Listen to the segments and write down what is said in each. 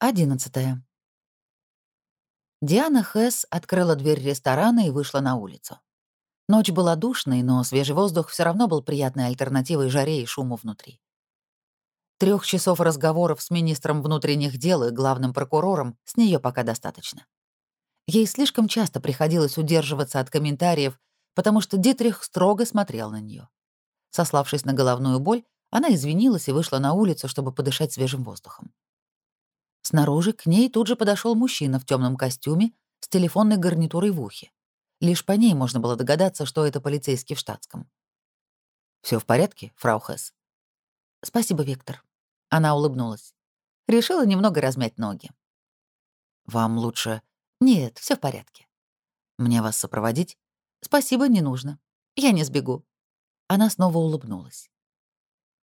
Одиннадцатое. Диана Хэс открыла дверь ресторана и вышла на улицу. Ночь была душной, но свежий воздух все равно был приятной альтернативой жаре и шуму внутри. Трех часов разговоров с министром внутренних дел и главным прокурором с нее пока достаточно. Ей слишком часто приходилось удерживаться от комментариев, потому что Дитрих строго смотрел на нее. Сославшись на головную боль, она извинилась и вышла на улицу, чтобы подышать свежим воздухом. Снаружи к ней тут же подошел мужчина в темном костюме с телефонной гарнитурой в ухе. Лишь по ней можно было догадаться, что это полицейский в штатском. Все в порядке, фрау Хесс?» «Спасибо, Виктор». Она улыбнулась. Решила немного размять ноги. «Вам лучше...» «Нет, все в порядке». «Мне вас сопроводить?» «Спасибо, не нужно. Я не сбегу». Она снова улыбнулась.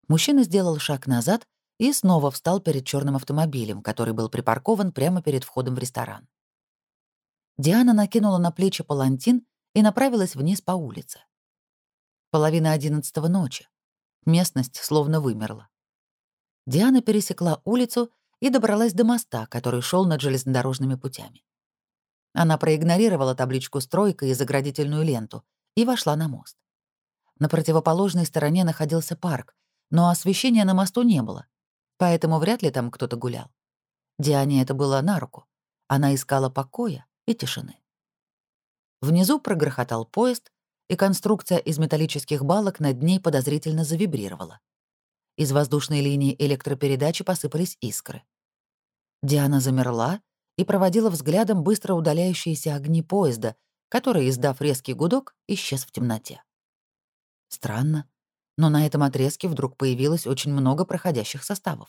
Мужчина сделал шаг назад и снова встал перед черным автомобилем, который был припаркован прямо перед входом в ресторан. Диана накинула на плечи палантин и направилась вниз по улице. Половина одиннадцатого ночи. Местность словно вымерла. Диана пересекла улицу и добралась до моста, который шел над железнодорожными путями. Она проигнорировала табличку «Стройка» и заградительную ленту и вошла на мост. На противоположной стороне находился парк, но освещения на мосту не было, поэтому вряд ли там кто-то гулял. Диане это было на руку. Она искала покоя и тишины. Внизу прогрохотал поезд, и конструкция из металлических балок над ней подозрительно завибрировала. Из воздушной линии электропередачи посыпались искры. Диана замерла и проводила взглядом быстро удаляющиеся огни поезда, который, издав резкий гудок, исчез в темноте. Странно, но на этом отрезке вдруг появилось очень много проходящих составов.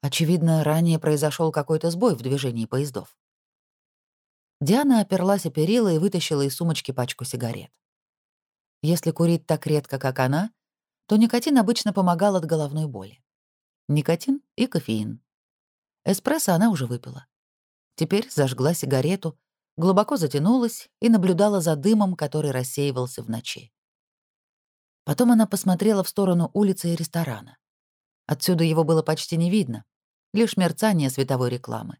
Очевидно, ранее произошел какой-то сбой в движении поездов. Диана оперлась о перила и вытащила из сумочки пачку сигарет. Если курить так редко, как она, то никотин обычно помогал от головной боли. Никотин и кофеин. Эспрессо она уже выпила. Теперь зажгла сигарету, глубоко затянулась и наблюдала за дымом, который рассеивался в ночи. Потом она посмотрела в сторону улицы и ресторана. Отсюда его было почти не видно, лишь мерцание световой рекламы.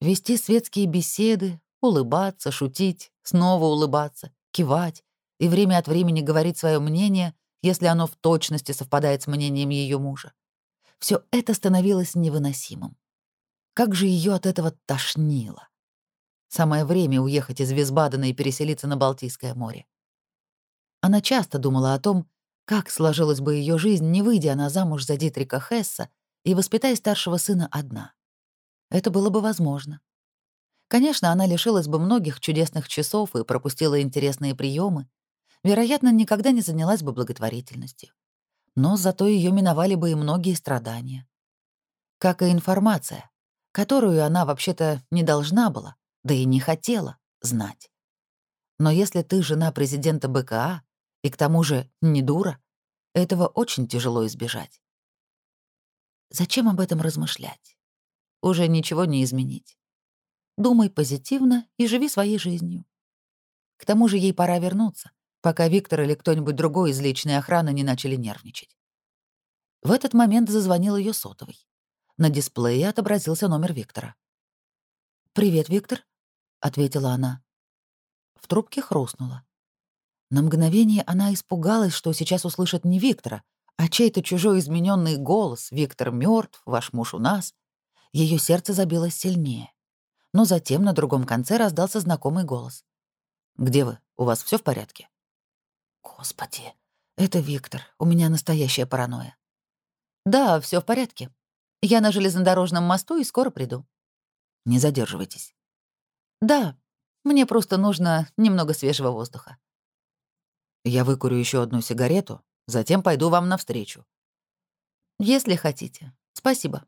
Вести светские беседы, улыбаться, шутить, снова улыбаться, кивать и время от времени говорить свое мнение, если оно в точности совпадает с мнением ее мужа. Все это становилось невыносимым. Как же ее от этого тошнило. Самое время уехать из Висбадена и переселиться на Балтийское море. Она часто думала о том, как сложилась бы ее жизнь, не выйдя она замуж за Дитрика Хесса и воспитая старшего сына одна. Это было бы возможно. Конечно, она лишилась бы многих чудесных часов и пропустила интересные приемы. Вероятно, никогда не занялась бы благотворительностью. Но зато ее миновали бы и многие страдания. Как и информация, которую она вообще-то не должна была, да и не хотела знать. Но если ты жена президента БКА, и к тому же не дура. Этого очень тяжело избежать. Зачем об этом размышлять? Уже ничего не изменить. Думай позитивно и живи своей жизнью. К тому же ей пора вернуться, пока Виктор или кто-нибудь другой из личной охраны не начали нервничать. В этот момент зазвонил ее сотовый. На дисплее отобразился номер Виктора. «Привет, Виктор», — ответила она. В трубке хрустнуло. На мгновение она испугалась, что сейчас услышит не Виктора, а чей-то чужой измененный голос «Виктор мертв, ваш муж у нас». Ее сердце забилось сильнее. Но затем на другом конце раздался знакомый голос. «Где вы? У вас все в порядке?» «Господи, это Виктор. У меня настоящая паранойя». «Да, все в порядке. Я на железнодорожном мосту и скоро приду». «Не задерживайтесь». «Да, мне просто нужно немного свежего воздуха». Я выкурю еще одну сигарету, затем пойду вам навстречу. Если хотите. Спасибо.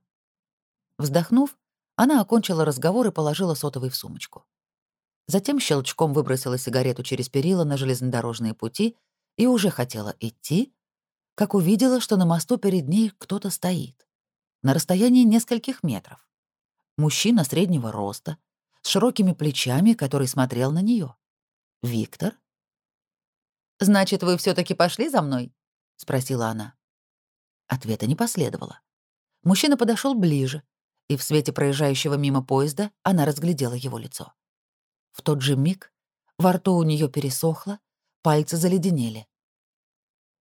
Вздохнув, она окончила разговор и положила сотовый в сумочку. Затем щелчком выбросила сигарету через перила на железнодорожные пути и уже хотела идти, как увидела, что на мосту перед ней кто-то стоит. На расстоянии нескольких метров. Мужчина среднего роста, с широкими плечами, который смотрел на нее. Виктор «Значит, вы все таки пошли за мной?» — спросила она. Ответа не последовало. Мужчина подошел ближе, и в свете проезжающего мимо поезда она разглядела его лицо. В тот же миг во рту у нее пересохло, пальцы заледенели.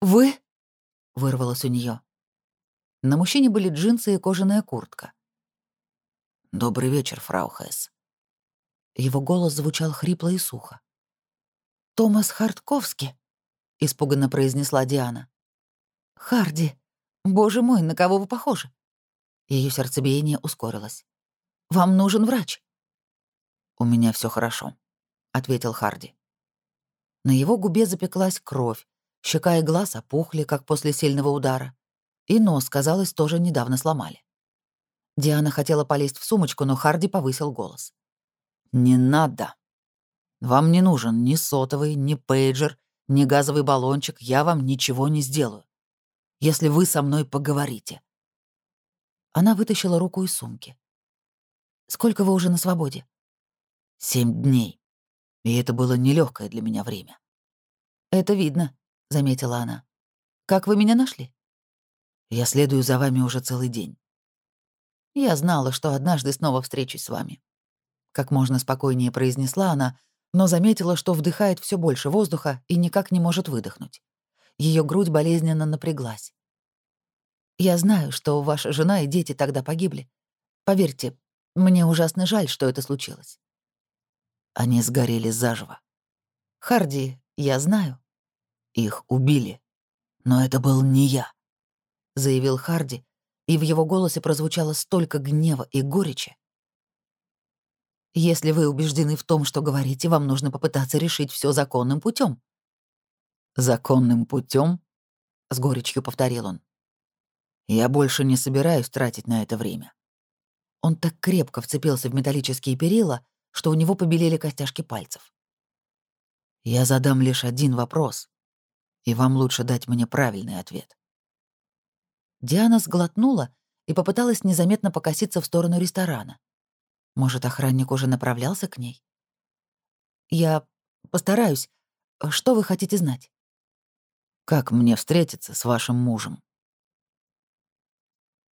«Вы?» — вырвалось у нее. На мужчине были джинсы и кожаная куртка. «Добрый вечер, фрау Хэс». Его голос звучал хрипло и сухо. «Томас Хартковский», — испуганно произнесла Диана. «Харди, боже мой, на кого вы похожи?» Ее сердцебиение ускорилось. «Вам нужен врач». «У меня все хорошо», — ответил Харди. На его губе запеклась кровь, щека и глаз опухли, как после сильного удара. И нос, казалось, тоже недавно сломали. Диана хотела полезть в сумочку, но Харди повысил голос. «Не надо. Вам не нужен ни сотовый, ни пейджер, ни газовый баллончик. Я вам ничего не сделаю. Если вы со мной поговорите». Она вытащила руку из сумки. «Сколько вы уже на свободе?» «Семь дней. И это было нелегкое для меня время». «Это видно», — заметила она. «Как вы меня нашли?» Я следую за вами уже целый день. Я знала, что однажды снова встречусь с вами. Как можно спокойнее произнесла она, но заметила, что вдыхает все больше воздуха и никак не может выдохнуть. Ее грудь болезненно напряглась. Я знаю, что ваша жена и дети тогда погибли. Поверьте, мне ужасно жаль, что это случилось. Они сгорели заживо. Харди, я знаю. Их убили. Но это был не я. — заявил Харди, и в его голосе прозвучало столько гнева и горечи. «Если вы убеждены в том, что говорите, вам нужно попытаться решить все законным путем. «Законным путем? с горечью повторил он. «Я больше не собираюсь тратить на это время». Он так крепко вцепился в металлические перила, что у него побелели костяшки пальцев. «Я задам лишь один вопрос, и вам лучше дать мне правильный ответ. Диана сглотнула и попыталась незаметно покоситься в сторону ресторана. Может, охранник уже направлялся к ней? «Я постараюсь. Что вы хотите знать?» «Как мне встретиться с вашим мужем?»